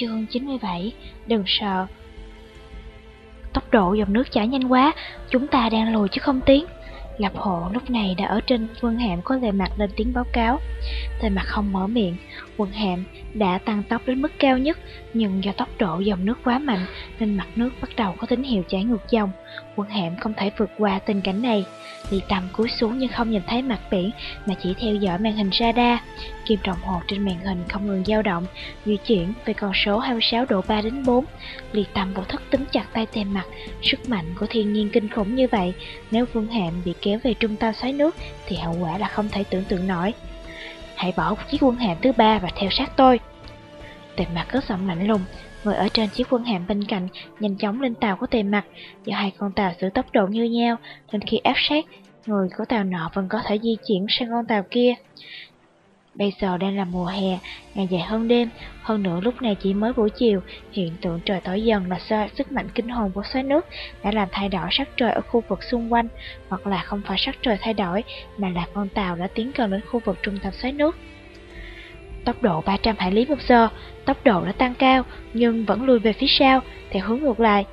Chương 97 Đừng sợ. Tốc độ dòng nước chảy nhanh quá, Chúng ta đang lùi chứ không tiến. Lập hộ lúc này đã ở trên quân hạm có lề mặt lên tiếng báo cáo. Tề mặt không mở miệng, Quân hạm đã tăng tốc đến mức cao nhất, Nhưng do tốc độ dòng nước quá mạnh Nên mặt nước bắt đầu có tín hiệu chảy ngược dòng. Quân hạm không thể vượt qua tình cảnh này. Ly Tâm cúi xuống nhưng không nhìn thấy mặt biển Mà chỉ theo dõi màn hình radar. Kim đồng hồ trên màn hình không ngừng dao động, Di chuyển về con số 26 độ 3 đến 4 Liệt Tâm vô thức tính chặt tay tề mặt, Sức mạnh của thiên nhiên kinh khủng như vậy. Nếu vương hạm bị kéo về trung tâm xoáy nước Thì hậu quả là không thể tưởng tượng nổi. Hãy bỏ chiếc quân hạm thứ ba và theo sát tôi. Tề mặt có giọng lạnh lùng Người ở trên chiếc quân hạm bên cạnh, nhanh chóng lên tàu của tề mặt. Do hai con tàu giữ tốc độ như nhau, Nên khi áp sát, Người của tàu nọ vẫn có thể di chuyển sang con tàu kia. Bây giờ đang là mùa hè, ngày dài hơn đêm, hơn nữa lúc này chỉ mới buổi chiều, hiện tượng trời tối dần là do sức mạnh kinh hồn của xoáy nước đã làm thay đổi sắc trời ở khu vực xung quanh, hoặc là không phải sắc trời thay đổi, mà là con tàu đã tiến gần đến khu vực trung tâm xoáy nước. Tốc độ 300 hải lý một giờ, tốc độ đã tăng cao, nhưng vẫn lùi về phía sau, theo hướng ngược lại.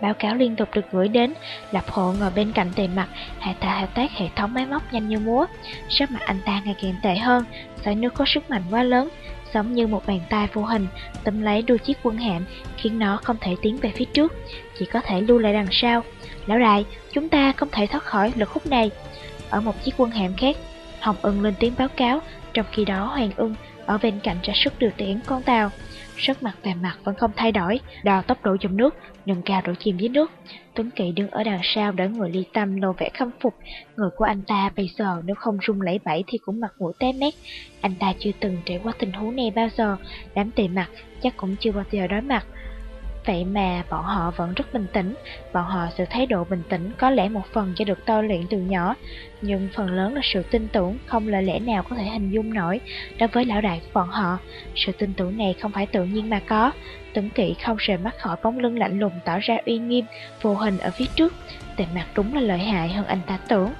Báo cáo liên tục được gửi đến, Lập hộ ngồi bên cạnh tề mặt, hạ ta hạ tác hệ thống máy móc nhanh như múa. Sắc mặt anh ta ngày càng tệ hơn, sỏi nước có sức mạnh quá lớn, giống như một bàn tay vô hình, tấm lấy đuôi chiếc quân hạm, khiến nó không thể tiến về phía trước, chỉ có thể lưu lại đằng sau. Lão đại, chúng ta không thể thoát khỏi lực hút này. Ở một chiếc quân hạm khác, Hồng ưng lên tiếng báo cáo, trong khi đó Hoàng ưng ở bên cạnh ra sức điều tiễn con tàu. Sắc mặt tề mặt vẫn không thay đổi, đo tốc độ dòng nước, nâng cao đổ chìm dưới nước. Tuấn Kỵ đứng ở đằng sau đỡ người ly tâm lộ vẻ khâm phục. Người của anh ta bây giờ nếu không rung lẫy bẫy thì cũng mặt mũi té mét. Anh ta chưa từng trải qua tình huống này bao giờ, đám tề mặt chắc cũng chưa bao giờ đối mặt. Vậy mà bọn họ vẫn rất bình tĩnh, bọn họ sự thái độ bình tĩnh có lẽ một phần do được tôi luyện từ nhỏ, nhưng phần lớn là sự tin tưởng không lời lẽ nào có thể hình dung nổi đối với lão đại của bọn họ. Sự tin tưởng này không phải tự nhiên mà có, Tuấn Kỵ không rời mắt khỏi bóng lưng lạnh lùng tỏ ra uy nghiêm, vô hình ở phía trước, tề mặt đúng là lợi hại hơn anh ta tưởng.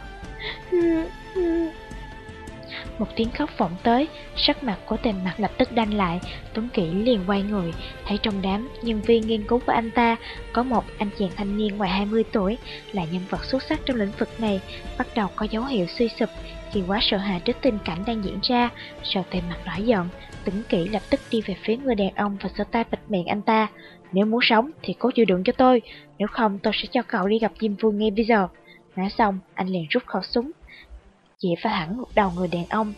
Một tiếng khóc vọng tới, sắc mặt của tề mặt lập tức đanh lại, Tuấn Kỷ liền quay người, thấy trong đám nhân viên nghiên cứu của anh ta có một anh chàng thanh niên ngoài 20 tuổi, là nhân vật xuất sắc trong lĩnh vực này, bắt đầu có dấu hiệu suy sụp khi quá sợ hãi trước tình cảnh đang diễn ra, sợ tề mặt nổi giận, Tuấn Kỷ lập tức đi về phía người đàn ông và sơ tay bịt miệng anh ta. Nếu muốn sống thì cố chịu đựng cho tôi, nếu không tôi sẽ cho cậu đi gặp Diêm Vương ngay bây giờ. Nói xong, anh liền rút khẩu súng, chỉ vào hẳn đầu người đàn ông.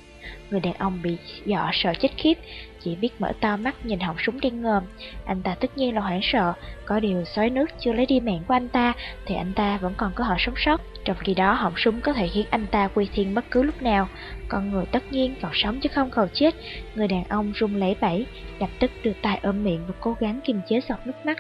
Người đàn ông bị dọa sợ chết khiếp, chỉ biết mở to mắt nhìn họng súng đen ngòm. Anh ta tất nhiên là hoảng sợ, có điều sói nước chưa lấy đi mạng của anh ta, thì anh ta vẫn còn có họ sống sót. Trong khi đó họng súng có thể khiến anh ta quy thiên bất cứ lúc nào. Con người tất nhiên còn sống chứ không cầu chết. Người đàn ông run lẩy bẩy lập tức đưa tay ôm miệng và cố gắng kiềm chế giọt nước mắt.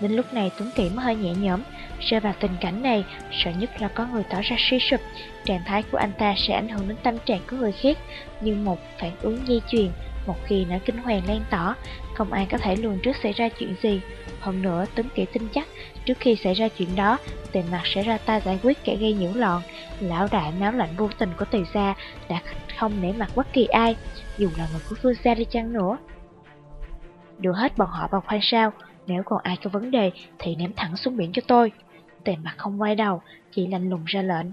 Đến lúc này Tuấn Kỷ mới hơi nhẹ nhõm. Rơi vào tình cảnh này, Sợ nhất là có người tỏ ra suy sụp. Trạng thái của anh ta sẽ ảnh hưởng đến tâm trạng của người khác. Như một phản ứng di truyền Một khi nỗi kinh hoàng lan tỏ Không ai có thể lường trước xảy ra chuyện gì. Hơn nữa, Tuấn Kỷ tin chắc, Trước khi xảy ra chuyện đó Tề mặt sẽ ra tay giải quyết kẻ gây nhiễu loạn. Lão đại máu lạnh vô tình của tề gia Đã không nể mặt bất kỳ ai, Dù là người của phương gia đi chăng nữa. Đưa hết bọn họ vào khoan sao? Nếu còn ai có vấn đề thì ném thẳng xuống biển cho tôi. Tề mặt không quay đầu, chỉ lạnh lùng ra lệnh.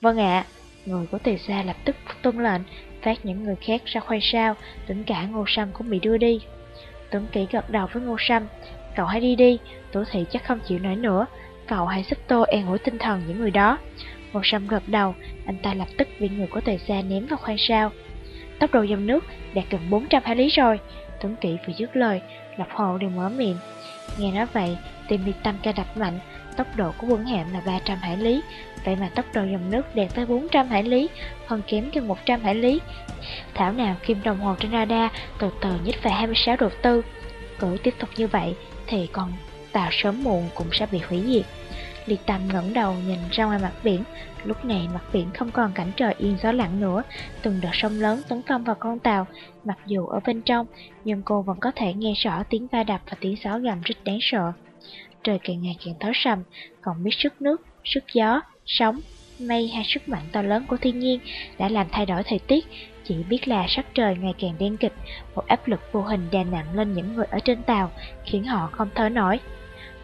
Vâng ạ, người của tề gia lập tức tuân lệnh, phát những người khác ra khoai sao, tính cả ngô sâm cũng bị đưa đi. Tuấn Kỹ gật đầu với ngô sâm, cậu hãy đi đi, tổ thị chắc không chịu nổi nữa, cậu hãy giúp tôi an ủi tinh thần những người đó. Ngô sâm gật đầu, anh ta lập tức bị người của tề gia ném vào khoai sao. Tốc độ dòng nước đạt gần 400 hải lý rồi, Tuấn Kỹ vừa dứt lời, Lập Hồ đều mở miệng. Nghe nói vậy, tim Ly Tâm ca đập mạnh, tốc độ của quân hạm là 300 hải lý, Vậy mà tốc độ dòng nước đạt tới 400 hải lý, hơn kém gần 100 hải lý. Thảo nào kim đồng hồ trên radar từ từ nhích về 26 độ tư. Cứ tiếp tục như vậy thì còn tàu sớm muộn cũng sẽ bị hủy diệt. Liệt Tâm ngẩng đầu nhìn ra ngoài mặt biển, lúc này mặt biển không còn cảnh trời yên gió lặng nữa, từng đợt sông lớn tấn công vào con tàu, mặc dù ở bên trong, nhưng cô vẫn có thể nghe rõ tiếng va đập và tiếng gió gầm rất đáng sợ. Trời càng ngày càng tối sầm, còn biết sức nước, sức gió, sóng, mây hay sức mạnh to lớn của thiên nhiên đã làm thay đổi thời tiết, chỉ biết là sắc trời ngày càng đen kịch, một áp lực vô hình đè nặng lên những người ở trên tàu, khiến họ không thở nổi.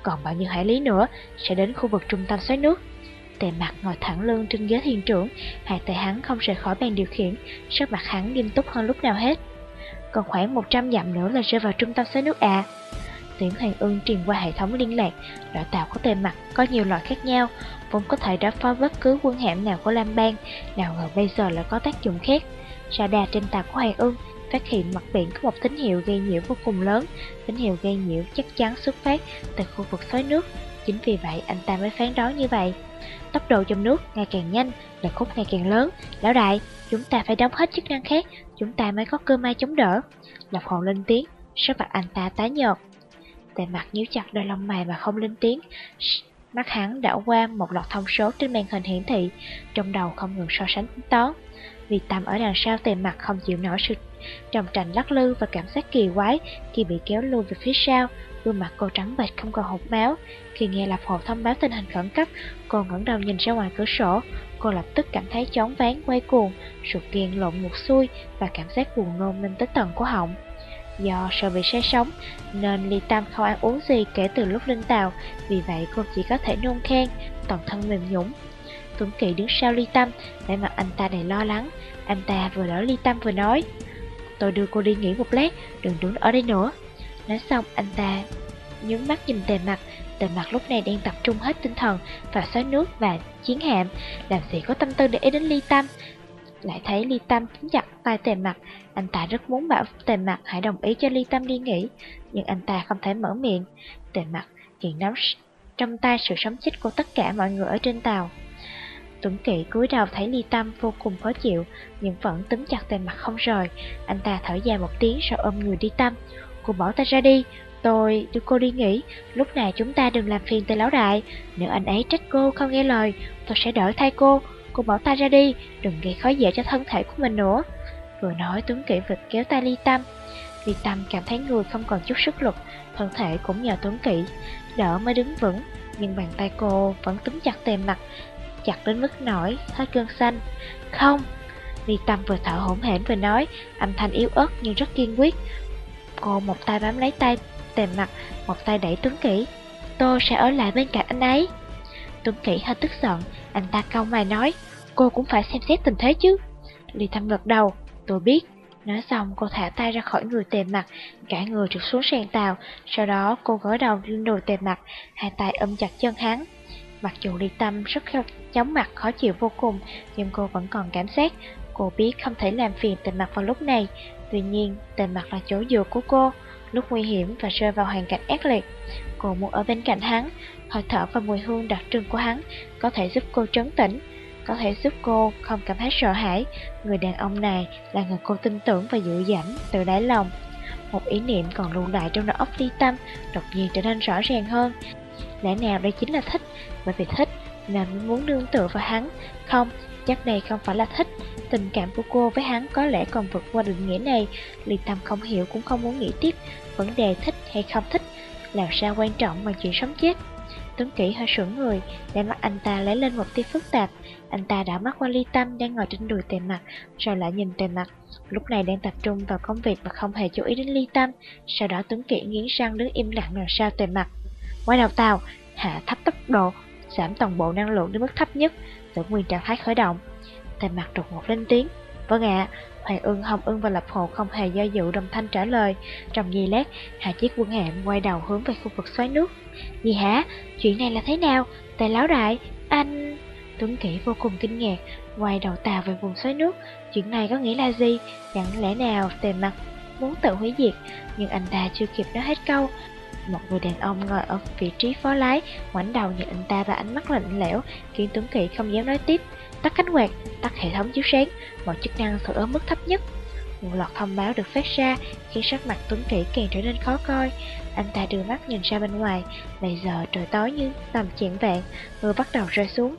Còn bao nhiêu hải lý nữa sẽ đến khu vực trung tâm xoáy nước. Tề mặt ngồi thẳng lưng trên ghế thiền trưởng, hai tay hắn không rời khỏi bàn điều khiển, sắc mặt hắn nghiêm túc hơn lúc nào hết. Còn khoảng 100 dặm nữa là rơi vào trung tâm xoáy nước à. tuyển Hoàng ương truyền qua hệ thống liên lạc, loại tàu có tề mặt có nhiều loại khác nhau, vốn có thể đối phó bất cứ quân hạm nào của Lam Bang, nào ngờ bây giờ lại có tác dụng khác. Radar trên tàu của Hoàng ương phát hiện mặt biển có một tín hiệu gây nhiễu vô cùng lớn. Tín hiệu gây nhiễu chắc chắn xuất phát từ khu vực xoáy nước. Chính vì vậy anh ta mới phán đoán như vậy. Tốc độ trong nước ngày càng nhanh, là khúc ngày càng lớn. Lão đại, chúng ta phải đóng hết chức năng khác, chúng ta mới có cơ may chống đỡ. Lộc Hồn lên tiếng, sắc mặt anh ta tái nhợt. Tề mặt nhíu chặt đôi lông mày mà không lên tiếng. Mắt hắn đảo qua một loạt thông số trên màn hình hiển thị, trong đầu không ngừng so sánh tính toán. Vì tầm ở đằng sau tề mặt không chịu nổi sự trầm trành lắc lư và cảm giác kỳ quái khi bị kéo lùi về phía sau, gương mặt cô trắng bệch không còn hột máu. Khi nghe lập hồ thông báo tình hình khẩn cấp, cô ngẩng đầu nhìn ra ngoài cửa sổ, cô lập tức cảm thấy chóng váng quay cuồng, ruột gan lộn ngược xuôi và cảm giác buồn nôn lên tới tận cổ họng. Do sợ bị say sóng, nên Ly tam không ăn uống gì kể từ lúc lên tàu, vì vậy cô chỉ có thể nôn khen, toàn thân mềm nhũng. Tuấn Kỳ đứng sau Ly Tâm, để mặt anh ta đầy lo lắng. Anh ta vừa đỡ Ly Tâm vừa nói, tôi đưa cô đi nghỉ một lát, đừng đứng ở đây nữa. Nói xong, anh ta nhướng mắt nhìn tề mặt, tề mặt lúc này đang tập trung hết tinh thần vào xoáy nước và chiến hạm, làm gì có tâm tư để ý đến Ly Tâm. Lại thấy Ly Tâm chính chặt tay tề mặt, anh ta rất muốn bảo tề mặt hãy đồng ý cho Ly Tâm đi nghỉ, nhưng anh ta không thể mở miệng. Tề mặt hiện nắm trong tay sự sống chết của tất cả mọi người ở trên tàu. Tuấn Kỵ cúi đầu thấy Ly Tâm vô cùng khó chịu, nhưng vẫn túm chặt tay mặt không rời. Anh ta thở dài một tiếng rồi ôm người ly Tâm. Cô bỏ ta ra đi, tôi đưa cô đi nghỉ, lúc này chúng ta đừng làm phiền tới lão đại. Nếu anh ấy trách cô không nghe lời, tôi sẽ đỡ thay cô. Cô bỏ ta ra đi, đừng gây khó dễ cho thân thể của mình nữa. Vừa nói Tuấn Kỵ vực kéo tay Ly Tâm. Ly Tâm cảm thấy người không còn chút sức lực, thân thể cũng nhờ Tuấn Kỵ, đỡ mới đứng vững. Nhưng bàn tay cô vẫn túm chặt tề mặt, chặt đến mức nổi, hết cơn xanh. Không! Ly Tâm vừa thở hổn hển vừa nói, âm thanh yếu ớt nhưng rất kiên quyết. Cô một tay bám lấy tay tề mặt, một tay đẩy Tuấn Kỷ. Tôi sẽ ở lại bên cạnh anh ấy. Tuấn Kỷ hơi tức giận, anh ta cau mày nói, cô cũng phải xem xét tình thế chứ. Ly Tâm gật đầu, tôi biết. Nói xong cô thả tay ra khỏi người tề mặt, cả người trượt xuống sàn tàu, sau đó cô gối đầu lên đùi tề mặt, hai tay ôm chặt chân hắn. Mặc dù Ly Tâm rất chóng mặt khó chịu vô cùng, nhưng cô vẫn còn cảm giác. Cô biết không thể làm phiền tề mặt vào lúc này, tuy nhiên tề mặt là chỗ dựa của cô. Lúc nguy hiểm và rơi vào hoàn cảnh ác liệt, cô muốn ở bên cạnh hắn, hơi thở và mùi hương đặc trưng của hắn có thể giúp cô trấn tĩnh, có thể giúp cô không cảm thấy sợ hãi. Người đàn ông này là người cô tin tưởng và dựa dẫm từ đáy lòng. Một ý niệm còn lưu lại trong đầu óc Ly Tâm đột nhiên trở nên rõ ràng hơn. Lẽ nào đây chính là thích, bởi vì thích là muốn nương tựa vào hắn. Không, chắc đây không phải là thích. Tình cảm của cô với hắn có lẽ còn vượt qua định nghĩa này. liền Tâm không hiểu cũng không muốn nghĩ tiếp. Vấn đề thích hay không thích, làm sao quan trọng bằng chuyện sống chết. Tuấn Kỷ hơi sững người, để mắt anh ta lấy lên một tia phức tạp. Anh ta đã mắt qua ly tâm đang ngồi trên đùi tề mặt, rồi lại nhìn tề mặt. Lúc này đang tập trung vào công việc mà không hề chú ý đến ly tâm. Sau đó Tuấn Kỷ nghiến răng đứng im lặng đằng sau tề mặt. Quay đầu tàu, hạ thấp tốc độ, giảm toàn bộ năng lượng đến mức thấp nhất, giữ nguyên trạng thái khởi động. Tề mặt đột ngột lên tiếng. Vâng ạ, Hoàng ưng, Hồng ưng và Lập Hồ không hề do dự đồng thanh trả lời. Trong giây lát, hạ chiếc quân hạm quay đầu hướng về khu vực xoáy nước. Gì hả? Chuyện này là thế nào? Tề lão đại, anh... Tuấn Kỷ vô cùng kinh ngạc, quay đầu tàu về vùng xoáy nước. Chuyện này có nghĩa là gì? Chẳng lẽ nào tề mặt muốn tự hủy diệt? Nhưng anh ta chưa kịp nói hết câu. Một người đàn ông ngồi ở vị trí phó lái, ngoảnh đầu nhìn anh ta và ánh mắt lạnh lẽo, khiến Tuấn Kỵ không dám nói tiếp. Tắt cánh quạt, tắt hệ thống chiếu sáng, mọi chức năng thử ở mức thấp nhất. Một loạt thông báo được phát ra, khiến sắc mặt Tuấn Kỵ càng trở nên khó coi. Anh ta đưa mắt nhìn ra bên ngoài, bây giờ trời tối như tầm chạng vạn, mưa bắt đầu rơi xuống.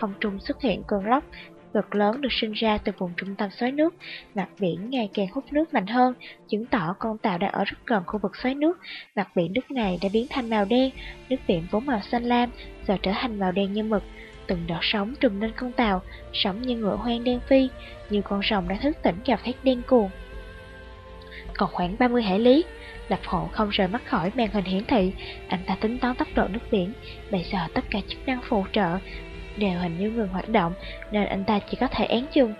Không trung xuất hiện cơn lốc, cực lớn được sinh ra từ vùng trung tâm xoáy nước, mặt biển ngày càng hút nước mạnh hơn, chứng tỏ con tàu đang ở rất gần khu vực xoáy nước. Mặt biển nước này đã biến thành màu đen, nước biển vốn màu xanh lam, giờ trở thành màu đen như mực. Từng đợt sóng trùm lên con tàu, sóng như ngựa hoang đen phi, như con rồng đã thức tỉnh gào thét đen cuồng. Còn khoảng 30 hải lý, Lập hộ không rời mắt khỏi màn hình hiển thị, anh ta tính toán tốc độ nước biển. Bây giờ tất cả chức năng phụ trợ đều hình như ngừng hoạt động, nên anh ta chỉ có thể án chung.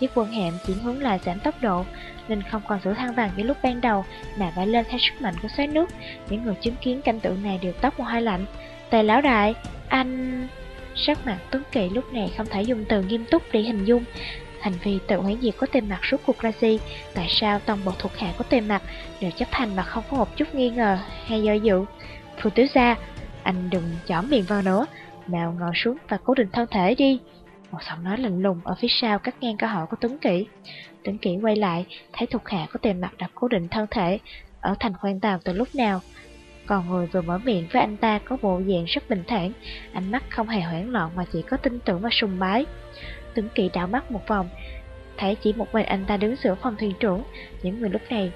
Chiếc quân hạm chuyển hướng là giảm tốc độ, nên không còn giữ thăng bằng như lúc ban đầu, mà bay lên theo sức mạnh của xoáy nước. Những người chứng kiến cảnh tượng này đều tóc một hai lạnh. Tề lão đại, anh... Sắc mặt Tuấn Kỳ lúc này không thể dùng từ nghiêm túc để hình dung. Hành vi tự hủy diệt có tên mặt suốt cuộc ra gì? Tại sao toàn bộ thuộc hạ của tên mặt đều chấp hành mà không có một chút nghi ngờ hay do dự? phù tiếu gia, anh đừng chỏm miệng vào nữa, mèo ngồi xuống và cố định thân thể đi. Một giọng nói lạnh lùng ở phía sau cắt ngang câu hỏi của Tuấn Kỷ. Tuấn Kỷ quay lại, thấy thuộc hạ có tiền mặt đã cố định thân thể ở thành khoan tàu từ lúc nào. Còn người vừa mở miệng với anh ta có bộ dạng rất bình thản, ánh mắt không hề hoảng loạn mà chỉ có tin tưởng và sùng bái. Tuấn Kỵ đảo mắt một vòng, thấy chỉ một mình anh ta đứng giữa phòng thuyền trưởng, những người lúc này,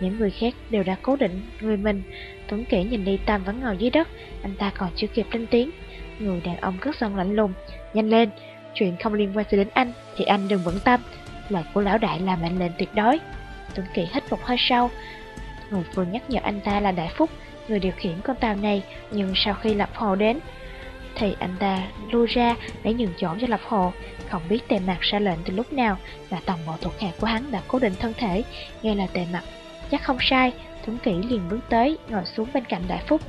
những người khác đều đã cố định người mình. Tuấn Kỵ nhìn đi Tam vẫn ngồi dưới đất, anh ta còn chưa kịp lên tiếng, Người đàn ông cất giọng lạnh lùng. Nhanh lên, chuyện không liên quan gì đến anh Thì anh đừng vững tâm. Lời của lão đại là mệnh lệnh tuyệt đối. Tuấn Kỳ hít một hơi sâu. Người vừa nhắc nhở anh ta là Đại Phúc Người điều khiển con tàu này Nhưng sau khi Lập Hồ đến Thì anh ta lui ra để nhường chỗ cho Lập Hồ. Không biết tề mặt ra lệnh từ lúc nào Và toàn bộ thuộc hạ của hắn đã cố định thân thể. Nghe là tề mặt Chắc không sai. Tuấn Kỷ liền bước tới Ngồi xuống bên cạnh Đại Phúc.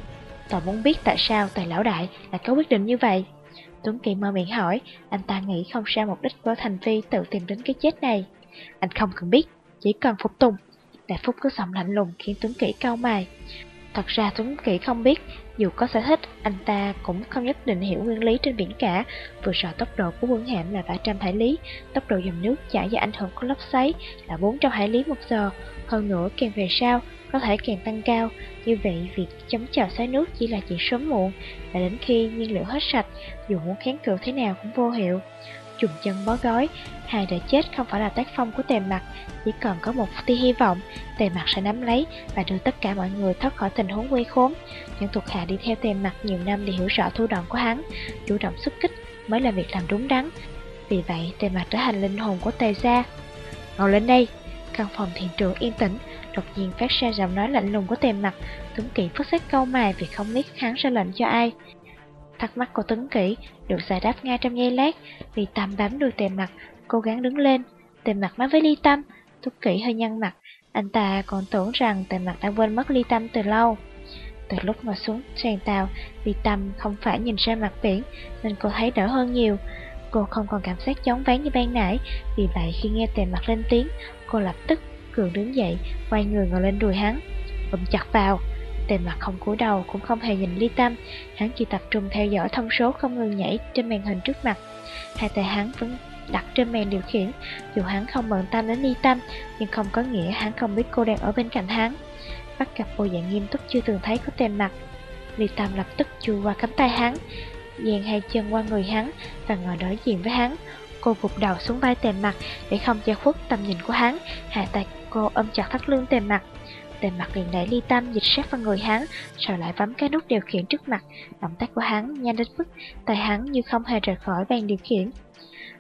Tôi muốn biết tại sao tài lão đại lại có quyết định như vậy. Tuấn Kỳ mơ miệng hỏi, anh ta nghĩ không sao mục đích của Thành Phi tự tìm đến cái chết này. Anh không cần biết, chỉ cần phục tùng. Đại Phúc cứ giọng lạnh lùng khiến Tuấn Kỳ cau mày. Thật ra Tuấn Kỳ không biết, dù có sở thích, anh ta cũng không nhất định hiểu nguyên lý trên biển cả. Vừa sợ tốc độ của quân hạm là 300 hải lý, tốc độ dòng nước chảy do ảnh hưởng của lốc xoáy là 400 hải lý một giờ. Hơn nữa, càng về sau, có thể càng tăng cao. Như vậy, việc chống chào xoáy nước chỉ là chuyện sớm muộn, và đến khi nhiên liệu hết sạch, dù muốn kháng cự thế nào cũng vô hiệu. Trùng chân bó gói, hai đã chết không phải là tác phong của tề mặt, chỉ cần có một tia hy vọng, tề mặt sẽ nắm lấy và đưa tất cả mọi người thoát khỏi tình huống nguy khốn. Những thuộc hạ đi theo tề mặt nhiều năm để hiểu rõ thủ đoạn của hắn, chủ động xuất kích mới là việc làm đúng đắn. Vì vậy, tề mặt trở thành linh hồn của tề gia. Ngồi lên đây, căn phòng thiền trưởng yên tĩnh, đột nhiên phát ra giọng nói lạnh lùng của tề mặt. Tuấn Kỷ phất xét câu mài vì không biết hắn ra lệnh cho ai. Thắc mắc của Tuấn Kỷ được giải đáp ngay trong giây lát, vì Tâm bám đuôi tề mặt, cố gắng đứng lên. Tề mặt nói với Ly Tâm, Tuấn Kỷ hơi nhăn mặt, anh ta còn tưởng rằng tề mặt đã quên mất Ly Tâm từ lâu. Từ lúc ngồi xuống sàn tàu, Ly Tâm không phải nhìn ra mặt biển, nên cô thấy đỡ hơn nhiều. Cô không còn cảm giác chóng ván như ban nãy, vì vậy khi nghe tề mặt lên tiếng, cô lập tức Cường đứng dậy, quay người ngồi lên đùi hắn, ôm chặt vào. Tề mặt không cúi đầu cũng không hề nhìn ly tâm, hắn chỉ tập trung theo dõi thông số không ngừng nhảy trên màn hình trước mặt. Hai tay hắn vẫn đặt trên màn điều khiển, dù hắn không bận tâm đến ly tâm, nhưng không có nghĩa hắn không biết cô đang ở bên cạnh hắn. Bắt gặp bộ dạng nghiêm túc chưa từng thấy có tên mặt. Ly tâm lập tức chui qua cánh tay hắn, dàn hai chân qua người hắn và ngồi đối diện với hắn. Cô gục đầu xuống vai tề mặt để không che khuất tầm nhìn của hắn, hạ tay cô ôm chặt thắt lưng tề mặt. Tề mặt liền đẩy ly tâm dịch sát vào người hắn, rồi lại bấm cái nút điều khiển trước mặt. Động tác của hắn nhanh đến mức tay hắn như không hề rời khỏi bàn điều khiển.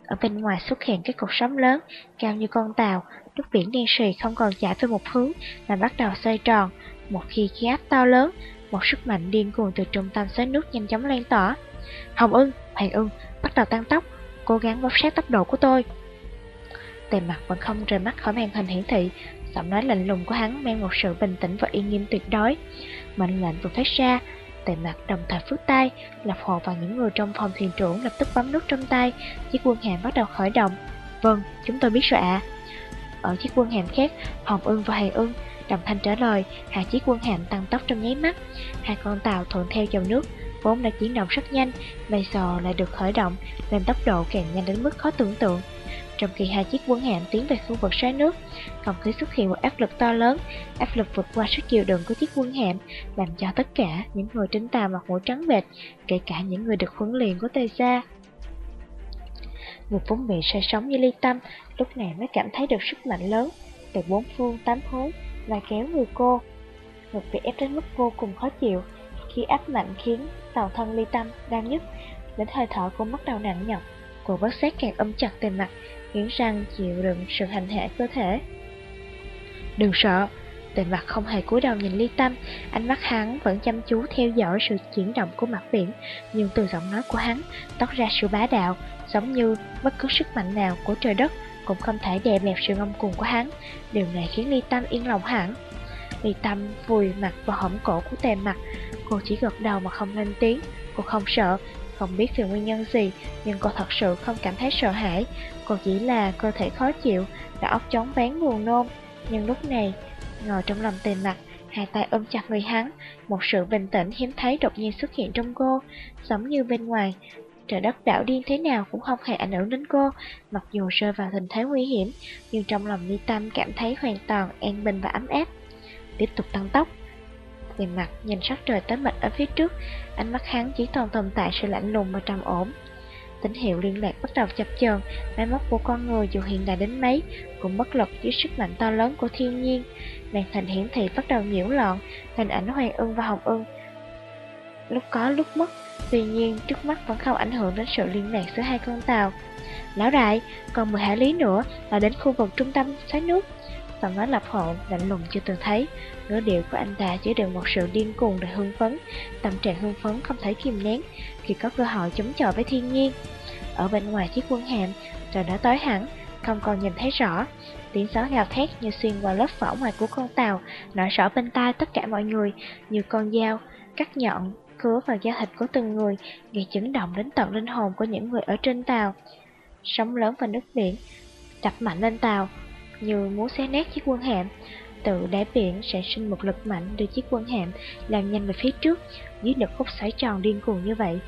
Ở bên ngoài xuất hiện cái cột sóng lớn, cao như con tàu, nước biển đen sì không còn chảy về một hướng mà bắt đầu xoay tròn. Một khi khí áp to lớn, một sức mạnh điên cuồng từ trung tâm xoáy nước nhanh chóng lan tỏa. Hồng ưng, Hoàng ưng, bắt đầu tăng tốc, cố gắng bóp sát tốc độ của tôi. Tề mặt vẫn không rời mắt khỏi màn hình hiển thị, giọng nói lạnh lùng của hắn mang một sự bình tĩnh và yên nghiêm tuyệt đối. Mệnh lệnh vừa phát ra, tề mặt đồng thời phước tay, lập hộ và những người trong phòng thuyền trưởng lập tức bấm nút trong tay, chiếc quân hàm bắt đầu khởi động. Vâng, chúng tôi biết rồi ạ. Ở chiếc quân hàm khác, Hồng Ưng và hoàng Ưng Đồng thanh trả lời, hai chiếc quân hạm tăng tốc trong nháy mắt. Hai con tàu thuận theo dòng nước, vốn đã chuyển động rất nhanh, bây giờ lại được khởi động, nên tốc độ càng nhanh đến mức khó tưởng tượng. Trong khi hai chiếc quân hạm tiến về khu vực xoáy nước, không khí xuất hiện một áp lực to lớn, áp lực vượt qua sức chịu đựng của chiếc quân hạm, làm cho tất cả những người trên tàu mặt mũi trắng bệch, kể cả những người được huấn luyện của Tây Gia. Người vốn bị say sóng như ly tâm, lúc này mới cảm thấy được sức mạnh lớn, từ bốn phương tám hướng, và kéo người cô. Ngực bị ép đến mức vô cùng khó chịu, khi áp mạnh khiến tàu thân ly tâm đang nhức, đến hơi thở cũng bắt đầu nặng nhọc. Cô bất Xét càng ôm chặt tên mặt, nghiến răng chịu đựng sự hành hạ cơ thể. Đừng sợ, Tề mặt không hề cúi đầu nhìn ly tâm, ánh mắt hắn vẫn chăm chú theo dõi sự chuyển động của mặt biển, nhưng từ giọng nói của hắn tóc ra sự bá đạo, giống như bất cứ sức mạnh nào của trời đất cũng không thể đè bẹp sự ngông cuồng của hắn. Điều này khiến ly tâm yên lòng hẳn. Ly tâm vùi mặt vào hõm cổ của tề mặt, cô chỉ gật đầu mà không lên tiếng, cô không sợ, không biết vì nguyên nhân gì, nhưng cô thật sự không cảm thấy sợ hãi. Cô chỉ là cơ thể khó chịu, đã óc chóng ván buồn nôn. Nhưng lúc này, ngồi trong lòng tề mặt, hai tay ôm chặt người hắn, một sự bình tĩnh hiếm thấy đột nhiên xuất hiện trong cô, giống như bên ngoài. Trời đất đảo điên thế nào cũng không hề ảnh hưởng đến cô, mặc dù rơi vào tình thế nguy hiểm, nhưng trong lòng Ly Tâm cảm thấy hoàn toàn an bình và ấm áp. Tiếp tục tăng tốc, về mặt nhìn sắc trời tới mệt ở phía trước, ánh mắt hắn chỉ toàn tồn tại sự lạnh lùng và trầm ổn. Tín hiệu liên lạc bắt đầu chập chờn, máy móc của con người dù hiện đại đến mấy cũng bất lực dưới sức mạnh to lớn của thiên nhiên. Màn hình hiển thị bắt đầu nhiễu loạn, hình ảnh Hoàng Ưng và Hồng Ưng lúc có lúc mất, tuy nhiên trước mắt vẫn không ảnh hưởng đến sự liên lạc giữa hai con tàu. Lão đại, còn 10 hải lý nữa là đến khu vực trung tâm xoáy nước. Giọng nói lập hộ, lạnh lùng chưa từng thấy, ngữ điệu của anh ta chứa đựng một sự điên cuồng đầy hưng phấn, tâm trạng hưng phấn không thể kìm nén khi có cơ hội chống chọi với thiên nhiên. Ở bên ngoài chiếc quân hàm, trời đã tối hẳn, không còn nhìn thấy rõ. Tiếng gió gào thét như xuyên qua lớp vỏ ngoài của con tàu, nở rõ bên tai tất cả mọi người, như con dao, cắt nhọn, cứa vào da thịt của từng người, gây chấn động đến tận linh hồn của những người ở trên tàu. Sóng lớn và nước biển đập mạnh lên tàu, như muốn xé nát chiếc quân hạm. Từ đáy biển sản sinh một lực mạnh đưa chiếc quân hạm làm nhanh về phía trước, dưới lực hút xoáy tròn điên cuồng như vậy.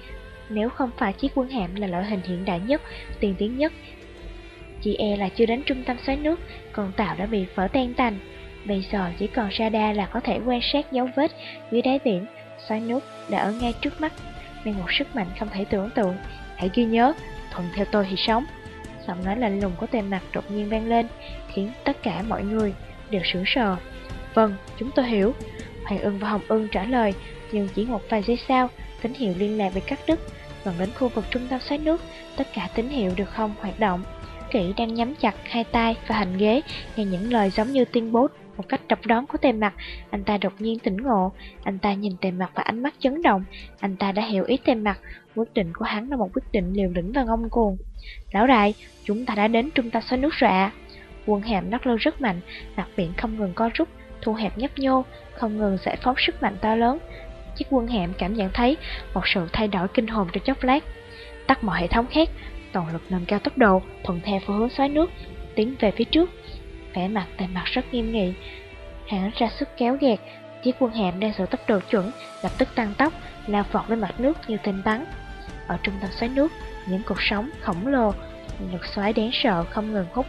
Nếu không phải chiếc quân hạm là loại hình hiện đại nhất, tiên tiến nhất, chị e là chưa đến trung tâm xoáy nước, còn tàu đã bị vỡ tan tành. Bây giờ chỉ còn radar là có thể quan sát dấu vết dưới đáy biển, xoáy nước đã ở ngay trước mắt, mang một sức mạnh không thể tưởng tượng. Hãy ghi nhớ, thuận theo tôi thì sống. Giọng nói lạnh lùng của tên mặt đột nhiên vang lên, khiến tất cả mọi người đều sửng sờ. Vâng, chúng tôi hiểu. Hoàng ưng và Hồng ưng trả lời, nhưng chỉ một vài giây sau, tín hiệu liên lạc bị cắt đứt. Gần đến khu vực trung tâm xoáy nước, tất cả tín hiệu đều không hoạt động. Kỷ đang nhắm chặt hai tay và hành ghế, nghe những lời giống như tuyên bố một cách độc đón của tề mặt, anh ta đột nhiên tỉnh ngộ, anh ta nhìn tề mặt và ánh mắt chấn động, anh ta đã hiểu ý tề mặt, quyết định của hắn là một quyết định liều lĩnh và ngông cuồng. Lão đại, chúng ta đã đến trung tâm xoáy nước rạ. Quân hàm nắc lơ rất mạnh, mặt biển không ngừng co rút, thu hẹp nhấp nhô, không ngừng giải phóng sức mạnh to lớn. Chiếc quân hạm cảm nhận thấy một sự thay đổi kinh hồn trong chốc lát. Tắt mọi hệ thống khác, toàn lực nâng cao tốc độ, thuận theo phương hướng xoáy nước, tiến về phía trước. Vẻ mặt tề mặt rất nghiêm nghị, hắn ra sức kéo gạt, chiếc quân hạm đang sửa tốc độ chuẩn, lập tức tăng tốc, lao vọt lên mặt nước như tên bắn. Ở trung tâm xoáy nước, những cột sóng khổng lồ, lực xoáy đáng sợ không ngừng hút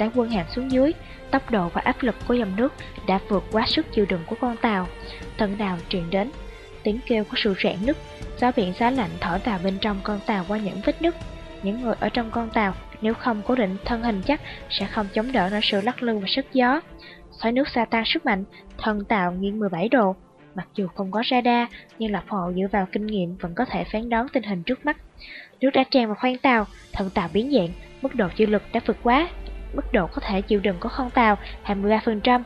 đánh quân hạm xuống dưới, tốc độ và áp lực của dòng nước đã vượt quá sức chịu đựng của con tàu. thân đào truyền đến, tiếng kêu của sự rạn nứt, gió biển giá lạnh thổi vào bên trong con tàu qua những vết nứt. Những người ở trong con tàu nếu không cố định thân hình chắc sẽ không chống đỡ nổi sự lắc lư và sức gió. Xoáy nước xa tan sức mạnh, thân tàu nghiêng 17 độ. Mặc dù không có radar, nhưng Lập Hộ dựa vào kinh nghiệm vẫn có thể phán đoán tình hình trước mắt. Nước đã tràn vào khoang tàu, thân tàu biến dạng, mức độ chịu lực đã vượt quá mức độ có thể chịu đựng của con tàu 23%.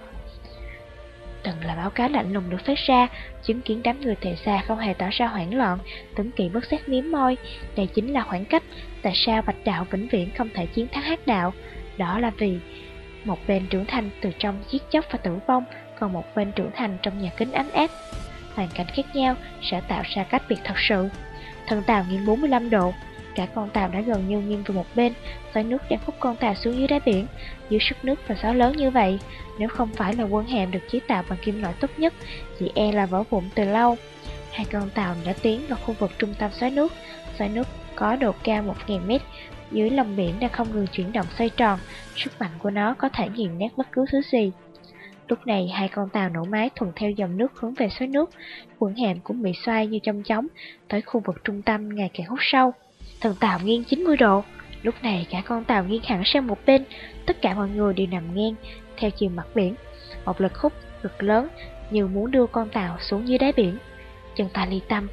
Từng là báo cáo lạnh lùng được phát ra, chứng kiến đám người tề xa không hề tỏ ra hoảng loạn, tuấn kỳ bất giác miếm môi. Đây chính là khoảng cách, tại sao bạch đạo vĩnh viễn không thể chiến thắng hắc đạo. Đó là vì một bên trưởng thành từ trong giết chóc và tử vong, còn một bên trưởng thành trong nhà kính ánh áp. Hoàn cảnh khác nhau sẽ tạo ra cách biệt thật sự. Thần tàu nghiêng 45 độ, Cả con tàu đã gần như nghiêng về một bên, xoáy nước đang hút con tàu xuống dưới đáy biển. Dưới sức nước và gió lớn như vậy, nếu không phải là quân hàm được chế tạo bằng kim loại tốt nhất, chỉ e là vỡ vụn từ lâu. Hai con tàu đã tiến vào khu vực trung tâm xoáy nước. Xoáy nước có độ cao 1.000 mét, dưới lòng biển đang không ngừng chuyển động xoay tròn, sức mạnh của nó có thể nghiền nát bất cứ thứ gì. Lúc này hai con tàu nổ máy thuận theo dòng nước hướng về xoáy nước, quần hàm cũng bị xoay như trong chóng, tới khu vực trung tâm ngày càng hút sâu. Thần tàu nghiêng 90 độ, lúc này cả con tàu nghiêng hẳn sang một bên, tất cả mọi người đều nằm ngang theo chiều mặt biển. Một lực hút cực lớn như muốn đưa con tàu xuống dưới đáy biển. Chân ta ly tâm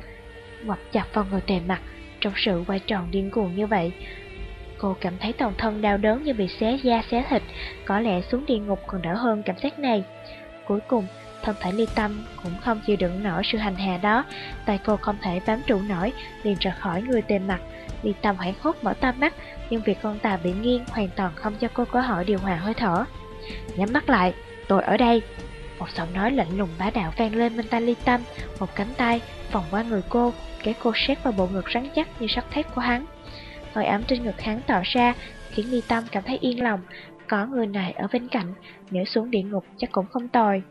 ngoặt chặt vào người tề mặt, trong sự quay tròn điên cuồng như vậy, Cô cảm thấy toàn thân đau đớn như bị xé da xé thịt, có lẽ xuống địa ngục còn đỡ hơn cảm giác này. Cuối cùng, thân thể ly tâm cũng không chịu đựng nổi sự hành hạ đó, tay cô không thể bám trụ nổi, liền rời khỏi người tề mặt. Ly tâm hoảng hốt mở to mắt, nhưng việc con tàu bị nghiêng hoàn toàn không cho cô cơ hội điều hòa hơi thở. Nhắm mắt lại, tôi ở đây. Một giọng nói lạnh lùng bá đạo vang lên bên tai ly tâm, một cánh tay vòng qua người cô, kéo cô xét vào bộ ngực rắn chắc như sắt thép của hắn. Hơi ấm trên ngực hắn tỏ ra, khiến Ly Tâm cảm thấy yên lòng. Có người này ở bên cạnh, nếu xuống địa ngục chắc cũng không tồi.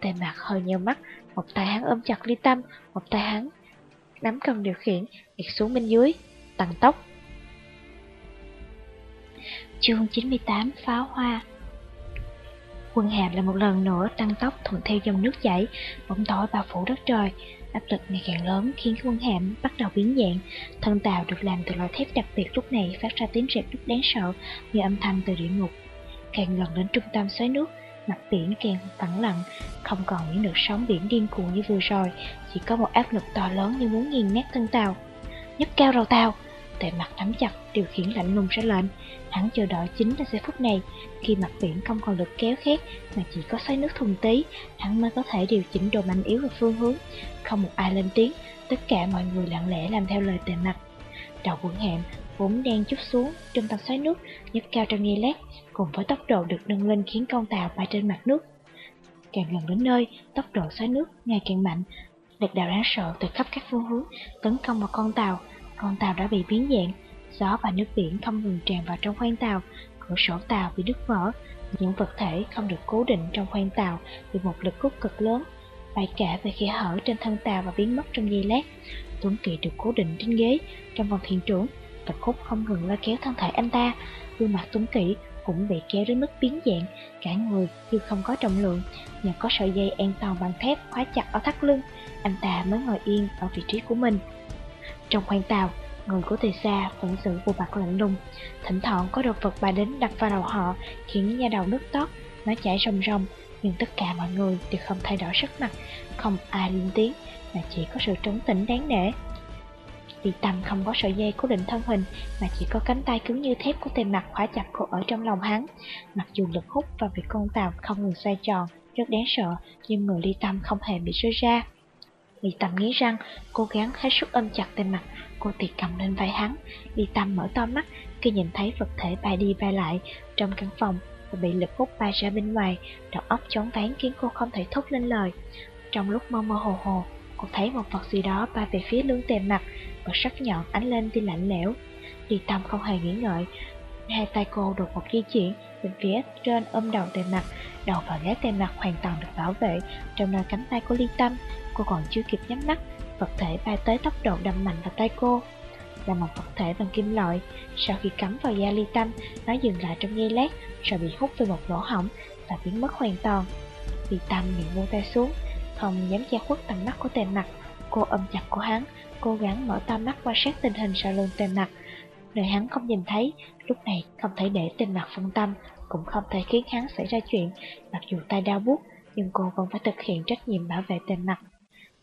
Tề mặt hơi nheo mắt, một tay hắn ôm chặt Ly Tâm, một tay hắn nắm cần điều khiển, liệt xuống bên dưới, tăng tốc. Chương 98 Pháo Hoa Quân hàm là một lần nữa tăng tốc thuận theo dòng nước chảy, bóng tối bao phủ đất trời, áp lực ngày càng lớn khiến quân hàm bắt đầu biến dạng. Thân tàu được làm từ loại thép đặc biệt lúc này phát ra tiếng rẹt rất đáng sợ như âm thanh từ địa ngục. Càng gần đến trung tâm xoáy nước, mặt biển càng phẳng lặng, không còn những đợt sóng biển điên cuồng như vừa rồi, chỉ có một áp lực to lớn như muốn nghiền nát thân tàu. Nhấc cao đầu tàu, tề mặt nắm chặt, điều khiển lạnh lùng ra lệnh. Hắn chờ đợi chính là giây phút này, khi mặt biển không còn lực kéo khét mà chỉ có xoáy nước thùng tí, hắn mới có thể điều chỉnh độ mạnh yếu và phương hướng. Không một ai lên tiếng, tất cả mọi người lặng lẽ làm theo lời tề mặt. Đầu quận hạm vốn đang chút xuống trung tâm xoáy nước, nhấc cao trong giây lát, cùng với tốc độ được nâng lên khiến con tàu bay trên mặt nước. Càng gần đến nơi, tốc độ xoáy nước ngày càng mạnh, lực đạo đáng sợ từ khắp các phương hướng tấn công vào con tàu. Con tàu đã bị biến dạng, gió và nước biển không ngừng tràn vào trong khoang tàu, cửa sổ tàu bị đứt vỡ, những vật thể không được cố định trong khoang tàu bị một lực hút cực lớn bay cả về khe hở trên thân tàu và biến mất trong giây lát. Tuấn Kỳ được cố định trên ghế trong vòng thiền trưởng, lực hút không ngừng lôi kéo thân thể anh ta. Gương mặt Tuấn Kỳ cũng bị kéo đến mức biến dạng, cả người như không có trọng lượng, nhờ có sợi dây an toàn bằng thép khóa chặt ở thắt lưng, anh ta mới ngồi yên ở vị trí của mình. Trong khoang tàu, người của Tề Sa vẫn giữ bộ mặt lạnh lùng, thỉnh thoảng có đồ vật bà đến đặt vào đầu họ, khiến da đầu nước tót, nó chảy ròng ròng, nhưng tất cả mọi người đều không thay đổi sắc mặt, không ai lên tiếng, mà chỉ có sự trấn tĩnh đáng nể. Vì Tâm không có sợi dây cố định thân hình, mà chỉ có cánh tay cứng như thép của tề mặt khóa chặt cô ở trong lòng hắn. Mặc dù lực hút và việc con tàu không ngừng xoay tròn, rất đáng sợ, nhưng người ly tâm không hề bị rơi ra. Ly tâm nghĩ rằng, cố gắng hết sức ôm chặt tề mặt, cô tiệt cầm lên vai hắn. Ly tâm mở to mắt khi nhìn thấy vật thể bay đi bay lại trong căn phòng và bị lực hút bay ra bên ngoài, đầu óc chóng ván khiến cô không thể thốt lên lời. Trong lúc mơ mơ hồ hồ, cô thấy một vật gì đó bay về phía lưng tề mặt, và sắc nhọn ánh lên tia lạnh lẽo. Đi tâm không hề nghĩ ngợi, hai tay cô đột một di chuyển bên phía trên ôm đầu tề mặt, đầu và ghế tề mặt hoàn toàn được bảo vệ trong nơi cánh tay của ly tâm. Cô còn chưa kịp nhắm mắt, vật thể bay tới tốc độ đâm mạnh vào tay cô là một vật thể bằng kim loại. Sau khi cắm vào da ly tâm, nó dừng lại trong giây lát, rồi bị hút về một lỗ hỏng và biến mất hoàn toàn. Ly tâm miệng buông tay xuống, không dám che khuất tầm mắt của tề mặt. Cô ôm chặt của hắn, cố gắng mở to mắt quan sát tình hình sau lưng tên mặt. Nơi hắn không nhìn thấy, lúc này không thể để tên mặt phân tâm, cũng không thể khiến hắn xảy ra chuyện. Mặc dù tay đau buốt, nhưng cô vẫn phải thực hiện trách nhiệm bảo vệ tên mặt.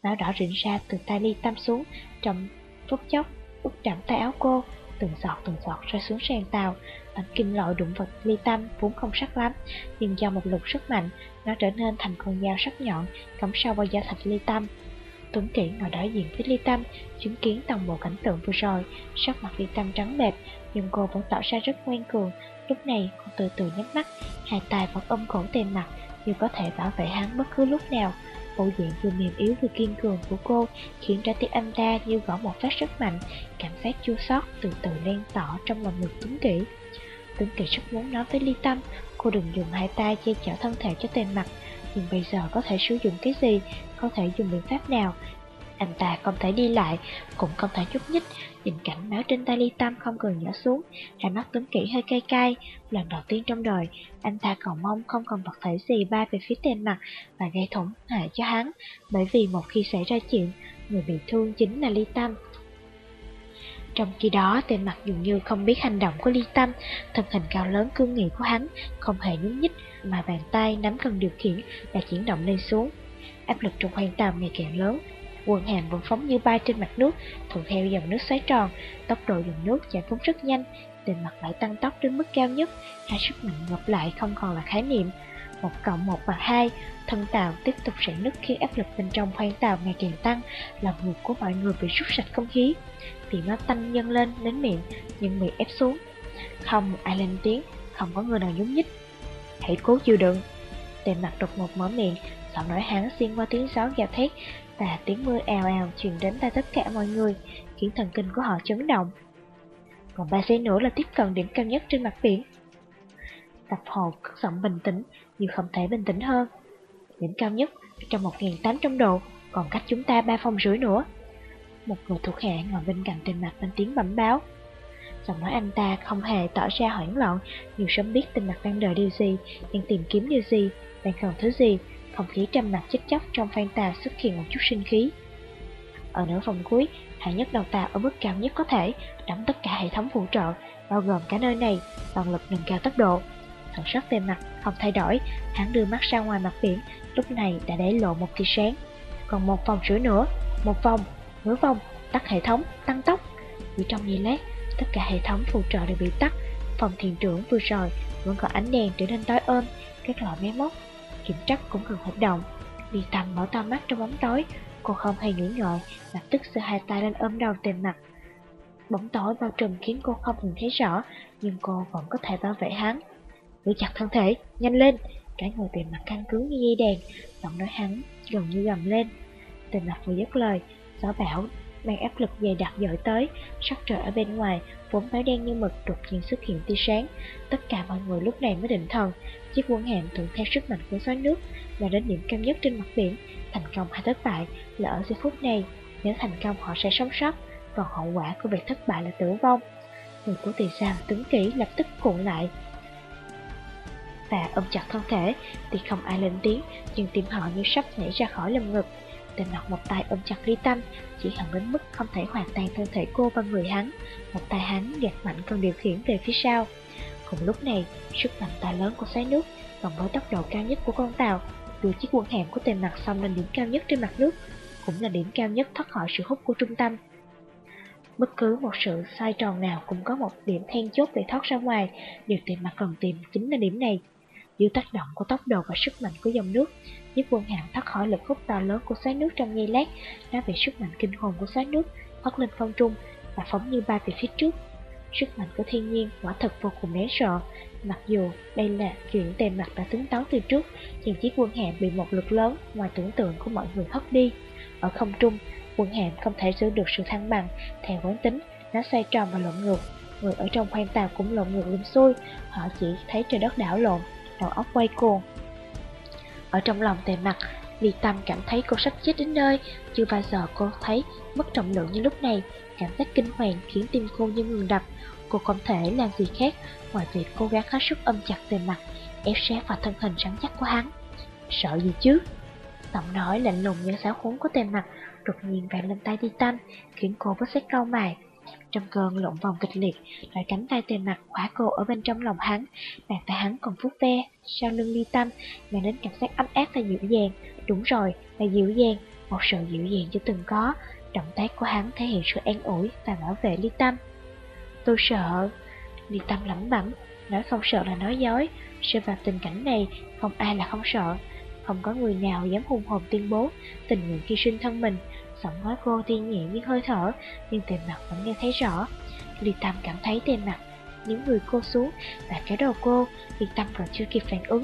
Máu đỏ rịn ra từ tay ly tâm xuống, trong phút chốc út chạm tay áo cô, từng giọt từng giọt rơi xuống sàn tàu. Bánh kim loại đụng vật ly tâm vốn không sắc lắm, nhưng do một lực rất mạnh, nó trở nên thành con dao sắc nhọn, cắm sâu vào da thịt ly tâm. Tuấn Kỷ ngồi đối diện với ly tâm, chứng kiến toàn bộ cảnh tượng vừa rồi, sắc mặt ly tâm trắng bệch, nhưng cô vẫn tỏ ra rất ngoan cường. Lúc này cô từ từ nhắm mắt, hai tay vẫn ôm cổ tên mặt, như có thể bảo vệ hắn bất cứ lúc nào. Bộ diện vừa mềm yếu vừa kiên cường của cô khiến trái tim anh ta như gõ một phát rất mạnh, cảm giác chua xót từ từ len tỏ trong lòng ngực tuấn kỹ. Tuấn kỹ rất muốn nói với Ly Tâm, cô đừng dùng hai tay che chở thân thể cho tên mặt, nhưng bây giờ có thể sử dụng cái gì, có thể dùng biện pháp nào. Anh ta không thể đi lại, cũng không thể nhúc nhích, nhìn cảnh máu trên tay ly tâm không ngừng nhỏ xuống, hai mắt tính kỹ hơi cay cay. Lần đầu tiên trong đời, anh ta còn mong không còn vật thể gì bay về phía tên mặt và gây thủng hại cho hắn, bởi vì một khi xảy ra chuyện, người bị thương chính là ly tâm. Trong khi đó, tên mặt dường như không biết hành động của ly tâm, thân hình cao lớn cương nghị của hắn không hề nhúc nhích, mà bàn tay nắm cần điều khiển đã chuyển động lên xuống. Áp lực trong khoang tàu ngày càng lớn, Quần hàm vẫn phóng như bay trên mặt nước, thuận theo dòng nước xoáy tròn, tốc độ dòng nước chạy phóng rất nhanh, tên mặt lại tăng tốc đến mức cao nhất, hai sức mạnh ngập lại không còn là khái niệm. Một cộng một bằng hai, thân tàu tiếp tục rạn nứt khi áp lực bên trong khoang tàu ngày càng tăng, làm ngực của mọi người bị rút sạch không khí thì nó tanh nhân lên đến miệng, nhưng bị ép xuống. Không ai lên tiếng, không có người nào nhúng nhích. Hãy cố chịu đựng. Tên mặt đột ngột mở miệng, giọng nói hắn xuyên qua tiếng gió gào thét, và tiếng mưa ào ào truyền đến tai tất cả mọi người, khiến thần kinh của họ chấn động. Còn ba giây nữa là tiếp cận điểm cao nhất trên mặt biển. Tập hồ cất giọng bình tĩnh, nhưng không thể bình tĩnh hơn. Điểm cao nhất trong 1.800 độ, còn cách chúng ta ba phòng rưỡi nữa. Một người thuộc hạ ngồi bên cạnh tên mặt lên tiếng bẩm báo. Giọng nói anh ta không hề tỏ ra hoảng loạn, nhiều sớm biết tên mặt đang đợi điều gì, đang tìm kiếm điều gì, đang cần thứ gì, không khí trầm mặt chết chóc trong phan tà xuất hiện một chút sinh khí. Ở nửa vòng cuối, Hạ nhất đầu tàu ở mức cao nhất có thể, đóng tất cả hệ thống phụ trợ, bao gồm cả nơi này, toàn lực nâng cao tốc độ. Thần sắc về mặt không thay đổi, hắn đưa mắt ra ngoài mặt biển, lúc này đã để lộ một tia sáng. Còn một vòng rưỡi nữa, một vòng, hứa vòng, tắt hệ thống, tăng tốc. Chỉ trong giây lát, tất cả hệ thống phụ trợ đều bị tắt. Phòng thiền trưởng vừa rồi vẫn còn ánh đèn trở nên tối ôm, các loại máy móc kiểm trắc cũng ngừng hoạt động. Vì tầm mở to mắt trong bóng tối, cô không hề nghĩ ngợi, lập tức giơ hai tay lên ôm đầu tìm mặt. Bóng tối bao trùm khiến cô không nhìn thấy rõ, nhưng cô vẫn có thể bảo vệ hắn. Giữ chặt thân thể, nhanh lên! Cả người tìm mặt căng cứng như dây đèn, giọng nói hắn gần như gầm lên. Tìm mặt vừa dứt lời, gió bão mang áp lực dày đặc dội tới, sắc trời ở bên ngoài, vốn tối đen như mực đột nhiên xuất hiện tia sáng. Tất cả mọi người lúc này mới định thần, chiếc quân hạm thuận theo sức mạnh của xoáy nước là đến điểm cao nhất trên mặt biển, thành công hay thất bại là ở giây phút này, nếu thành công họ sẽ sống sót, còn hậu quả của việc thất bại là tử vong. Người của tỳ sao tướng kỹ lập tức cuộn lại, và ôm chặt thân thể, thì không ai lên tiếng, nhưng tim họ như sắp nhảy ra khỏi lồng ngực. Tên mặt một tay ôm chặt ly tâm, chỉ hẳn đến mức không thể hoàn toàn thân thể cô và người hắn. Một tay hắn gạt mạnh cần điều khiển về phía sau. Cùng lúc này, sức mạnh to lớn của xoáy nước, cộng với tốc độ cao nhất của con tàu, đưa chiếc quân hàm của tên mặt xong lên điểm cao nhất trên mặt nước, cũng là điểm cao nhất thoát khỏi sự hút của trung tâm. Bất cứ một sự sai tròn nào cũng có một điểm then chốt để thoát ra ngoài, điều tiền mặt cần tìm chính là điểm này. Dưới tác động của tốc độ và sức mạnh của dòng nước, giúp quân hạo thoát khỏi lực hút to lớn của xoáy nước trong giây lát, nó về sức mạnh kinh hồn của xoáy nước, thoát lên không trung và phóng như ba về phía trước. Sức mạnh của thiên nhiên quả thật vô cùng đáng sợ, mặc dù đây là chuyện tề mặt đã tính toán từ trước, nhưng chiếc quân hạm bị một lực lớn ngoài tưởng tượng của mọi người hất đi. Ở không trung, quân hạm không thể giữ được sự thăng bằng, theo quán tính, nó xoay tròn và lộn ngược. Người ở trong khoang tàu cũng lộn ngược lên xuôi, họ chỉ thấy trời đất đảo lộn, đầu óc quay cuồng. Ở trong lòng tề mặt, Ly Tâm cảm thấy cô sắp chết đến nơi, chưa bao giờ cô thấy mất trọng lượng như lúc này, cảm giác kinh hoàng khiến tim cô như ngừng đập. Cô không thể làm gì khác ngoài việc cố gắng hết sức ôm chặt tề mặt, ép sát vào thân hình rắn chắc của hắn. Sợ gì chứ? Giọng nói lạnh lùng như sáo cuốn của tề mặt, đột nhiên vàng lên tay Ly Tâm, khiến cô bất xét cau mày. Trong cơn lộn vòng kịch liệt, loại cánh tay tề mặt khóa cô ở bên trong lòng hắn, bàn tay hắn còn vuốt ve, sau lưng ly tâm, mang đến cảm giác ấm áp và dịu dàng. Đúng rồi, là dịu dàng, một sự dịu dàng chưa từng có. Động tác của hắn thể hiện sự an ủi và bảo vệ ly tâm. Tôi sợ, ly tâm lẩm bẩm, nói không sợ là nói dối, rơi vào tình cảnh này, không ai là không sợ. Không có người nào dám hùng hồn tuyên bố tình nguyện hy sinh thân mình Giọng nói cô tuy nhẹ như hơi thở, nhưng tề mặt vẫn nghe thấy rõ. Liệt Tâm cảm thấy tề mặt, những người cô xuống và cái đầu cô, Liệt Tâm còn chưa kịp phản ứng.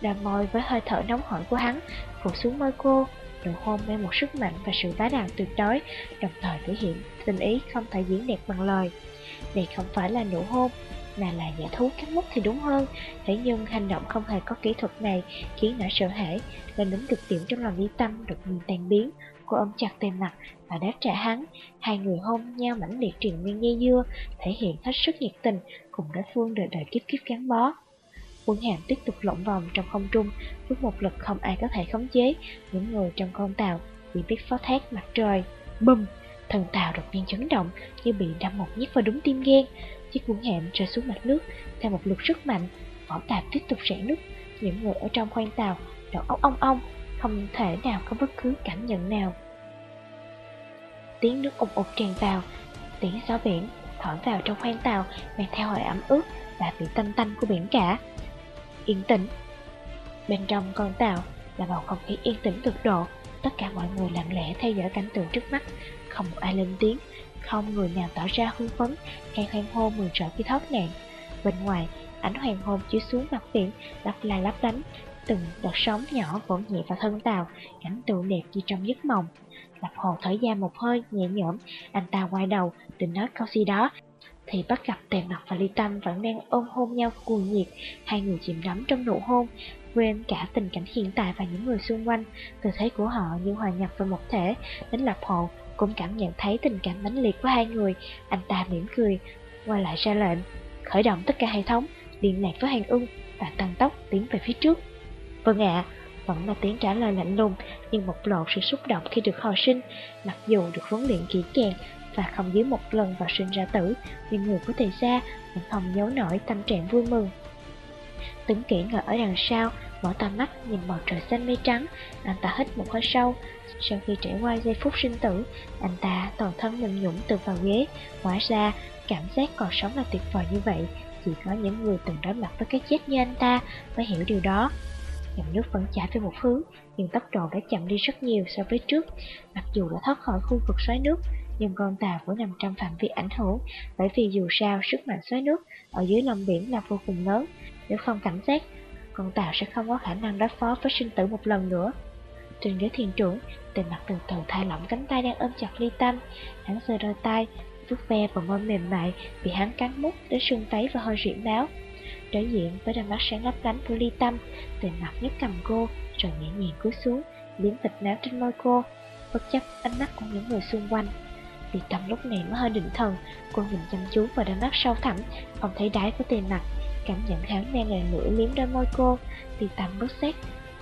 đào môi với hơi thở nóng hổi của hắn, phủ xuống môi cô. Nụ hôn mang một sức mạnh và sự bá đạo tuyệt đối, đồng thời thể hiện tình ý không thể diễn đạt bằng lời. Đây không phải là nụ hôn, mà là giả thú cắn mút thì đúng hơn. Thế nhưng hành động không hề có kỹ thuật này khiến nỗi sợ hãi lên đến cực điểm trong lòng Ly Tâm đột nhiên tan biến. Cô ôm chặt tay mặt và đáp trả hắn. Hai người hôn nhau mãnh liệt truyền miên dây dưa, thể hiện hết sức nhiệt tình cùng đối phương đời đời kiếp kiếp gắn bó. Quân hàm tiếp tục lộn vòng trong không trung với một lực không ai có thể khống chế. Những người trong con tàu bị biết phó thác mặt trời. Bùm! Thần tàu đột nhiên chấn động như bị đâm một nhát vào đúng tim gan. Chiếc quân hạm rơi xuống mặt nước theo một lực rất mạnh. Vỏ tàu tiếp tục rẽ nước. Những người ở trong khoang tàu đầu óc ong ong, không thể nào có bất cứ cảm nhận nào. Tiếng nước ục ục tràn vào, tiếng gió biển thổi vào trong khoang tàu mang theo hơi ẩm ướt và vị tanh tanh của biển cả. Yên tĩnh Bên trong con tàu là bầu không khí yên tĩnh cực độ, tất cả mọi người lặng lẽ theo dõi cảnh tượng trước mắt, không một ai lên tiếng, không người nào tỏ ra hưng phấn hay hoan hô mừng rỡ khi thoát nạn. Bên ngoài, ánh hoàng hôn chiếu xuống mặt biển, lấp la lấp lánh, từng đợt sóng nhỏ vỗ nhẹ vào thân tàu, cảnh tượng đẹp như trong giấc mộng. Lập hồ thở ra một hơi nhẹ nhõm, anh ta quay đầu định nói câu gì đó, thì bắt gặp tề mặt và ly tâm vẫn đang ôm hôn nhau cuồng nhiệt, hai người chìm đắm trong nụ hôn, quên cả tình cảnh hiện tại và những người xung quanh, tư thế của họ như hòa nhập vào một thể, đến lập hồ cũng cảm nhận thấy tình cảm mãnh liệt của hai người, anh ta mỉm cười, quay lại ra lệnh, khởi động tất cả hệ thống, liên lạc với hàng ưng và tăng tốc tiến về phía trước. Vâng ạ, vẫn là tiếng trả lời lạnh lùng, nhưng một lộ sự xúc động khi được hồi sinh, mặc dù được huấn luyện kỹ càng và không dưới một lần vào sinh ra tử, nhưng người của thầy gia vẫn không giấu nổi tâm trạng vui mừng. Tính kỹ ngồi ở đằng sau, mở to mắt nhìn bầu trời xanh mây trắng, anh ta hít một hơi sâu. Sau khi trải qua giây phút sinh tử, anh ta toàn thân mềm nhũng từ vào ghế. Hóa ra, cảm giác còn sống là tuyệt vời như vậy, chỉ có những người từng đối mặt với cái chết như anh ta mới hiểu điều đó. Dòng nước vẫn chảy về một hướng, nhưng tốc độ đã chậm đi rất nhiều so với trước. Mặc dù đã thoát khỏi khu vực xoáy nước, nhưng con tàu vẫn nằm trong phạm vi ảnh hưởng, bởi vì dù sao sức mạnh xoáy nước ở dưới lòng biển là vô cùng lớn. Nếu không cảnh giác, con tàu sẽ không có khả năng đối phó với sinh tử một lần nữa. Trên ghế thiền trưởng, tên mặt từ từ thay lỏng cánh tay đang ôm chặt ly tâm. Hắn rơi đôi tay, vuốt ve vào môi mềm mại, bị hắn cắn mút đến sưng tấy và hơi rỉ máu. Đối diện với đôi mắt sáng lấp lánh của ly tâm, từ mặt nhấc cầm cô, rồi nhẹ nhàng cúi xuống, liếm thịt máu trên môi cô, bất chấp ánh mắt của những người xung quanh. Ly tâm lúc này mới hơi định thần, cô nhìn chăm chú vào đôi mắt sâu thẳm, không thấy đáy của tiền mặt, cảm nhận hắn đang lần nữa liếm đôi môi cô. Ly tâm bất xét,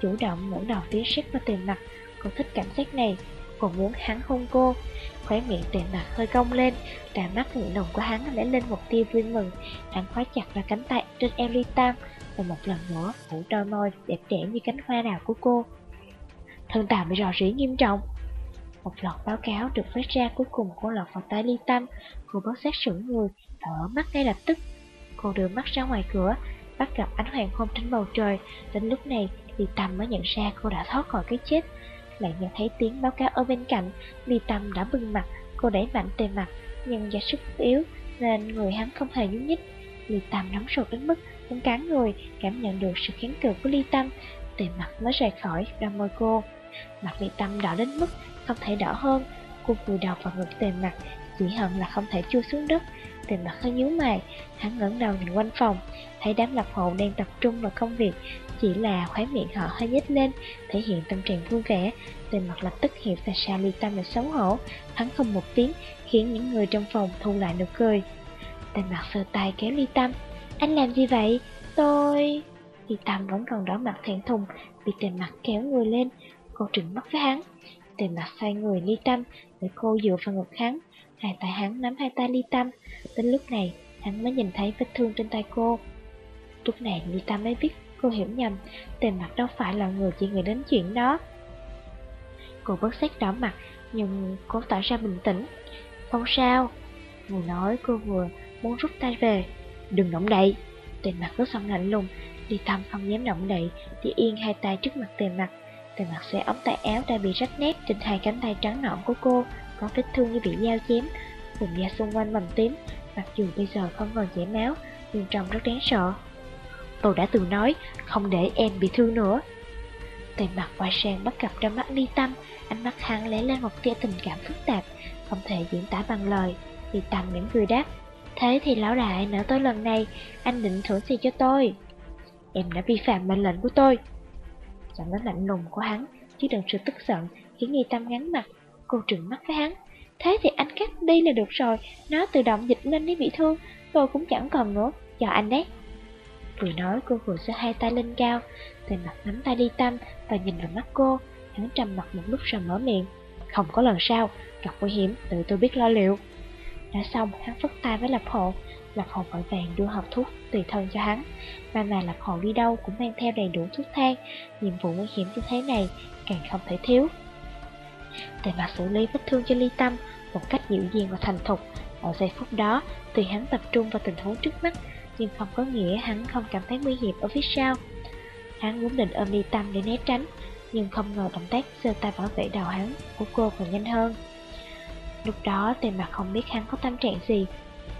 chủ động ngẩng đầu tiến sát vào tiền mặt, cô thích cảm giác này, còn muốn hắn hôn cô. Khóe miệng tề mặt hơi cong lên, đà mắt ngượng nồng của hắn lẽ lên một tia vui mừng. Hắn khóa chặt ra cánh tay trên eo ly tam, và một lần nữa phủ đôi môi đẹp đẽ như cánh hoa đào của cô. Thân tàu bị rò rỉ nghiêm trọng. Một loạt báo cáo được phát ra cuối cùng của lọt vào tay ly tâm, cô bớt sát sững người, thở mắt ngay lập tức. Cô đưa mắt ra ngoài cửa, bắt gặp ánh hoàng hôn trên bầu trời. Đến lúc này, Ly Tâm mới nhận ra cô đã thoát khỏi cái chết lại nghe thấy tiếng báo cáo ở bên cạnh. Ly Tâm đã bưng mặt, Cô đẩy mạnh tề mặt, Nhưng do sức yếu Nên người hắn không hề nhúc nhích. Ly Tâm nóng ruột đến mức muốn cắn người, Cảm nhận được sự kháng cự của Ly Tâm. Tề mặt mới rời khỏi ra môi cô. Mặt Ly Tâm đỏ đến mức Không thể đỏ hơn, Cô vùi đầu vào ngực tề mặt, Chỉ hận là không thể chui xuống đất. Tề mặt hơi nhíu mày, Hắn ngẩng đầu nhìn quanh phòng, Thấy đám lập hộ đang tập trung vào công việc chỉ là khóe miệng họ hơi nhếch lên, thể hiện tâm trạng vui vẻ, tên mặt lập tức hiểu ra sao ly tâm là xấu hổ, hắn không một tiếng, khiến những người trong phòng thu lại nụ cười. Tên mặt sơ tay kéo ly tâm, anh làm gì vậy? Tôi... Ly tâm vẫn còn đỏ mặt thẹn thùng, bị tên mặt kéo người lên, cô trừng mắt với hắn. Tên mặt xoay người ly tâm, để cô dựa vào ngực hắn, hai tay hắn nắm hai tay ly tâm. Đến lúc này, hắn mới nhìn thấy vết thương trên tay cô. Lúc này ly tâm mới biết Cô hiểu nhầm, tề mặt đâu phải là người chỉ nghĩ đến chuyện đó. Cô bất xét đỏ mặt, nhưng cố tỏ ra bình tĩnh. Không sao. Vừa nói cô vừa muốn rút tay về. Đừng động đậy. Tề mặt cứ xong lạnh lùng, đi tâm không dám động đậy, chỉ yên hai tay trước mặt tề mặt. Tề mặt xe ống tay áo đã bị rách nét trên hai cánh tay trắng nõn của cô, có vết thương như bị dao chém. Vùng da xung quanh bầm tím, mặc dù bây giờ không còn chảy máu, nhưng trông rất đáng sợ tôi đã từng nói, không để em bị thương nữa. Tề mặt quay sang bắt gặp trong mắt Ly Tâm, ánh mắt hắn lé lên một tia tình cảm phức tạp, không thể diễn tả bằng lời. Ly Tâm mỉm cười đáp, thế thì lão đại nỡ tôi lần này, anh định thưởng gì cho tôi? Em đã vi phạm mệnh lệnh của tôi. Giọng nói lạnh lùng của hắn, chứ đừng sự tức giận, khiến Ly Tâm ngắn mặt, cô trừng mắt với hắn. Thế thì anh cắt đi là được rồi, nó tự động dịch lên nếu bị thương, tôi cũng chẳng cần nữa, chờ anh đấy. Vừa nói cô vừa giơ hai tay lên cao, Tề mặt nắm tay đi tâm và nhìn vào mắt cô, hắn trầm mặt một lúc rồi mở miệng. Không có lần sau, gặp nguy hiểm, tự tôi biết lo liệu. Nói xong, hắn phất tay với Lập Hộ, Lập Hộ vội vàng đưa hộp thuốc tùy thân cho hắn. Mà mà Lập Hộ đi đâu cũng mang theo đầy đủ thuốc thang, nhiệm vụ nguy hiểm như thế này càng không thể thiếu. Tề mặt xử lý vết thương cho ly tâm một cách dịu dàng và thành thục. Ở giây phút đó, tùy hắn tập trung vào tình huống trước mắt, nhưng không có nghĩa hắn không cảm thấy nguy hiểm ở phía sau. Hắn vốn định ôm ly tâm để né tránh, nhưng không ngờ động tác sơ tay bảo vệ đầu hắn của cô còn nhanh hơn. Lúc đó tề mặt không biết hắn có tâm trạng gì,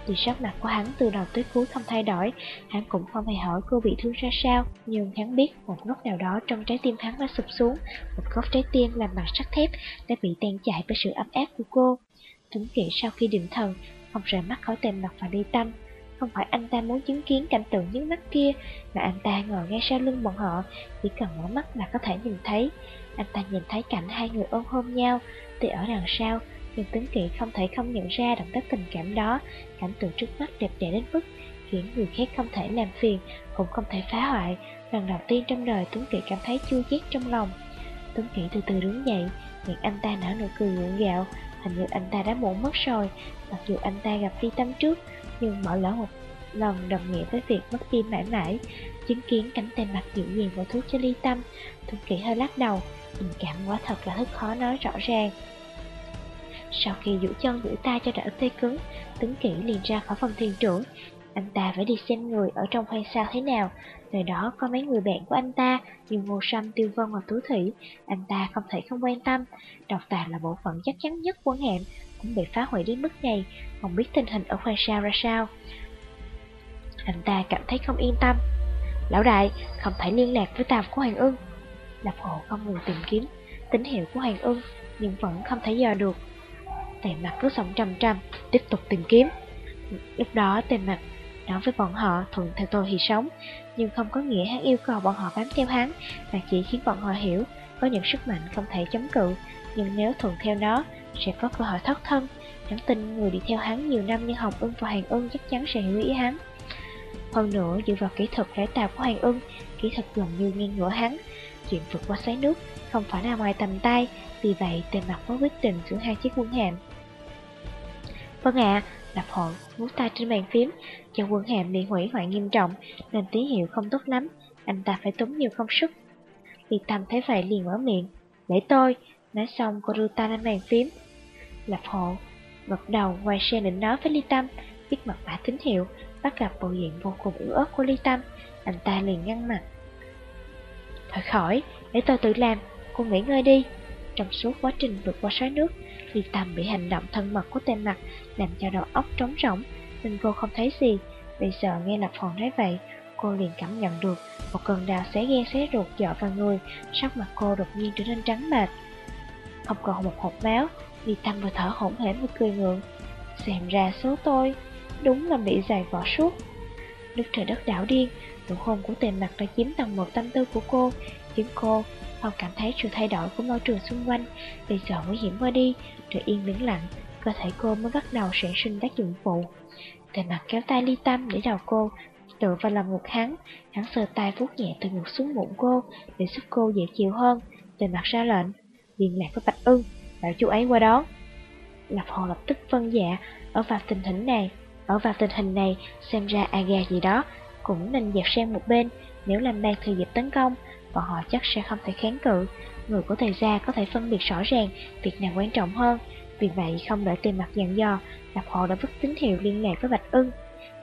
vì sắc mặt của hắn từ đầu tới cuối không thay đổi, hắn cũng không hề hỏi cô bị thương ra sao, nhưng hắn biết một góc nào đó trong trái tim hắn đã sụp xuống, một góc trái tim làm bằng sắt thép đã bị tan chảy bởi sự ấm áp của cô. Tuấn Kỵ sau khi định thần, không rời mắt khỏi tề mặt và đi tâm. Không phải anh ta muốn chứng kiến cảnh tượng nhức mắt kia, mà anh ta ngồi ngay sau lưng bọn họ, chỉ cần mở mắt là có thể nhìn thấy. Anh ta nhìn thấy cảnh hai người ôm hôn nhau, thì ở đằng sau, nhưng tướng Kỵ không thể không nhận ra động tác tình cảm đó, cảnh tượng trước mắt đẹp đẽ đến mức khiến người khác không thể làm phiền, cũng không thể phá hoại. Lần đầu tiên trong đời Tuấn Kỵ cảm thấy chua chát trong lòng. Tuấn Kỵ từ từ đứng dậy, miệng anh ta nở nụ cười gượng gạo, hình như anh ta đã muộn mất rồi. Mặc dù anh ta gặp phi Tâm trước, nhưng bỏ lỡ một lần đồng nghĩa với việc mất tim mãi mãi. Chứng kiến cảnh tên mặt dịu dàng của thuốc cho Ly Tâm, Tuấn kỷ hơi lắc đầu, tình cảm quá thật là rất khó nói rõ ràng. Sau khi giữ chân giữ tay cho đỡ tê cứng, Tuấn Kỷ liền ra khỏi phòng thiền trưởng. Anh ta phải đi xem người ở trong hoang sao thế nào. Nơi đó có mấy người bạn của anh ta, như Ngô Sâm, Tiêu Vân và Tú Thủy. Anh ta không thể không quan tâm. Độc tài là bộ phận chắc chắn nhất quân hạm, cũng bị phá hủy đến mức này, không biết tình hình ở Hoàng sao ra sao. Anh ta cảm thấy không yên tâm. Lão đại, không thể liên lạc với tàu của Hoàng Ưng. Lập hộ không ngừng tìm kiếm tín hiệu của Hoàng Ưng, nhưng vẫn không thể dò được. Tề mặt cứ sống trầm trầm, tiếp tục tìm kiếm. Lúc đó tề mặt nói với bọn họ thuận theo tôi thì sống, nhưng không có nghĩa hắn yêu cầu bọn họ bám theo hắn, mà chỉ khiến bọn họ hiểu có những sức mạnh không thể chống cự, nhưng nếu thuận theo nó, sẽ có cơ hội thoát thân. Hắn tin người đi theo hắn nhiều năm như Hồng Ưng và Hàng Ưng chắc chắn sẽ hiểu ý hắn. Hơn nữa, dựa vào kỹ thuật cải tạo của Hàng Ưng, kỹ thuật gần như ngang ngửa hắn. Chuyện vượt qua xoáy nước không phải là ngoài tầm tay, vì vậy tề mặt có quyết định giữa hai chiếc quân hàm. Vâng ạ, à, Lập hội vuốt tay trên bàn phím, cho quân hàm bị hủy hoại nghiêm trọng, nên tín hiệu không tốt lắm, anh ta phải tốn nhiều công sức. Liệt tâm thấy vậy liền mở miệng, để tôi, nói xong cô đưa tay lên bàn phím. Lập hộ, gật đầu quay xe định nói với Ly Tâm, biết mặt mã tín hiệu, bắt gặp bộ diện vô cùng yếu ớt của Ly Tâm, anh ta liền ngăn mặt. Thôi khỏi, để tôi tự làm, cô nghỉ ngơi đi. Trong suốt quá trình vượt qua xoáy nước, Ly Tâm bị hành động thân mật của tên mặt làm cho đầu óc trống rỗng, nên cô không thấy gì. Bây giờ nghe Lập Hồn nói vậy, cô liền cảm nhận được một cơn đau xé ghen xé ruột dọa vào người, sắc mặt cô đột nhiên trở nên trắng bệch. Không còn một hột máu, đi Tâm vừa thở hổn hển vừa cười ngượng. Xem ra số tôi, đúng là bị dài vỏ suốt. nước trời đất đảo điên, nụ hôn của tề mặt đã chiếm tầng một tâm tư của cô, khiến cô không cảm thấy sự thay đổi của môi trường xung quanh. Bây giờ nguy hiểm qua đi, trời yên biển lặng, cơ thể cô mới bắt đầu sản sinh tác dụng phụ. Tề mặt kéo tay ly tâm để đầu cô, tựa vào lòng ngực hắn, hắn sờ tay vuốt nhẹ từ ngực xuống bụng cô để giúp cô dễ chịu hơn. Tề mặt ra lệnh, liên lạc với Bạch Ưng, bảo chú ấy qua đó. Lập Hồ lập tức vân dạ, ở vào tình hình này, ở vào tình hình này, xem ra Aga gì đó cũng nên dẹp sang một bên, nếu làm ban thừa dịp tấn công, bọn họ chắc sẽ không thể kháng cự. Người của thầy gia có thể phân biệt rõ ràng việc nào quan trọng hơn, vì vậy không đợi tìm mặt dặn dò, Lập hồ đã vứt tín hiệu liên lạc với Bạch Ưng.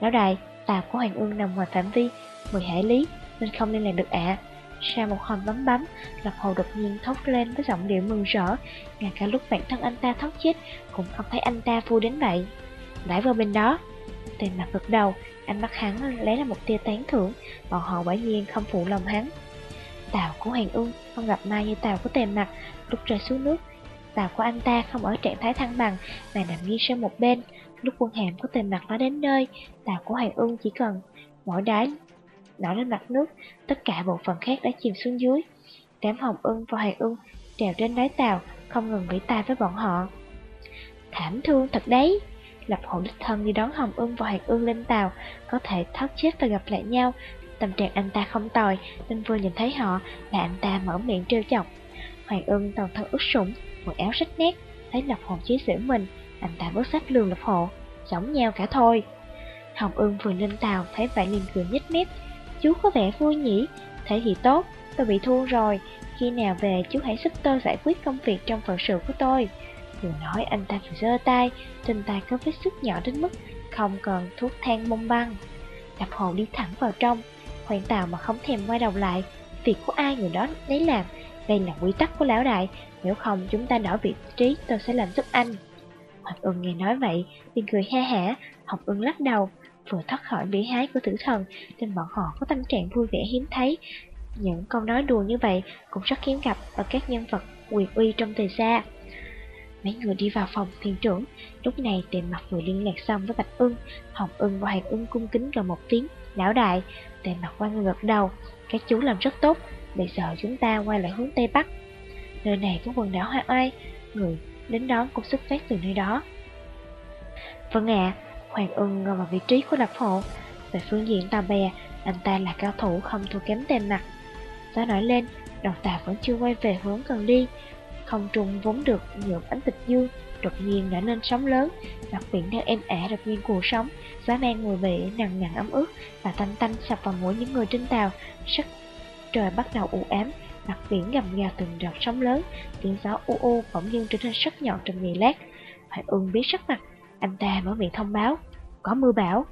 Lão đại, tàu của Hoàng Ưng nằm ngoài phạm vi 10 hải lý, nên không liên lạc được ạ. Sau một hồi bấm bấm, Lập Hồ đột nhiên thốt lên với giọng điệu mừng rỡ, ngay cả lúc bản thân anh ta thốt chết, cũng không thấy anh ta vui đến vậy. Đãi vào bên đó, tên mặt gật đầu, Ánh mắt hắn lấy là một tia tán thưởng, bọn họ quả nhiên không phụ lòng hắn. Tàu của Hoàng Ương không gặp mai như tàu của tề mặt, lúc rơi xuống nước. Tàu của anh ta không ở trạng thái thăng bằng, mà nằm nghiêng sang một bên. Lúc quân hàm của tề mặt nó đến nơi, tàu của Hoàng Ương chỉ cần mỗi đáy nổi lên mặt nước, tất cả bộ phận khác đã chìm xuống dưới. Đám Hồng Ưng và Hoàng Ưng trèo trên đáy tàu, không ngừng vẫy tay với bọn họ. Thảm thương thật đấy! Lập hộ đích thân đi đón Hồng Ưng và Hoàng Ưng lên tàu, có thể thoát chết và gặp lại nhau. Tâm trạng anh ta không tồi, nên vừa nhìn thấy họ là anh ta mở miệng trêu chọc. Hoàng Ưng toàn thân ướt sũng, quần áo rách nét, thấy Lập Hộ chế giễu mình, anh ta bước sát lường Lập Hộ, giống nhau cả thôi. Hồng Ưng vừa lên tàu, thấy vậy liền cười nhếch mép. Chú có vẻ vui nhỉ, thế thì tốt, tôi bị thua rồi, khi nào về chú hãy giúp tôi giải quyết công việc trong phận sự của tôi. Vừa nói anh ta vừa giơ tay, trên tay có vết sức nhỏ đến mức không cần thuốc than bông băng. Đập hồ đi thẳng vào trong, khoan tàu mà không thèm quay đầu lại. Việc của ai người đó lấy làm, đây là quy tắc của lão đại, nếu không chúng ta đổi vị trí tôi sẽ làm giúp anh. Hoàng ưng nghe nói vậy, liền cười ha hả, Học ưng lắc đầu, vừa thoát khỏi bỉ hái của tử thần, nên bọn họ có tâm trạng vui vẻ hiếm thấy. Những câu nói đùa như vậy cũng rất hiếm gặp ở các nhân vật quyền uy trong thời xa. Mấy người đi vào phòng thiền trưởng, lúc này tiền mặt vừa liên lạc xong với Bạch ưng, Hồng ưng và Hoàng ưng cung kính gần một tiếng, lão đại, tiền mặt qua người gật đầu, các chú làm rất tốt, bây giờ chúng ta quay lại hướng Tây Bắc. Nơi này có quần đảo Hoa Oai, người đến đón cũng xuất phát từ nơi đó. Vâng ạ, Hoàng ưng ngồi vào vị trí của lập hộ, về phương diện tàu bè, anh ta là cao thủ không thua kém tên mặt. Gió nổi lên, đầu tàu vẫn chưa quay về hướng cần đi, không trung vốn được nhuộm ánh tịch dương, đột nhiên đã nên sóng lớn, mặt biển đang êm ả đột nhiên cuộn sóng, gió mang mùi vị nặng nặng ấm ướt và tanh tanh sập vào mũi những người trên tàu. Sắc trời bắt đầu u ám, mặt biển gầm gào từng đợt sóng lớn, tiếng gió u u bỗng nhiên trở nên sắc nhọn trong giây lát. Hoài Ưng biết sắc mặt, anh ta mở miệng thông báo, có mưa bão.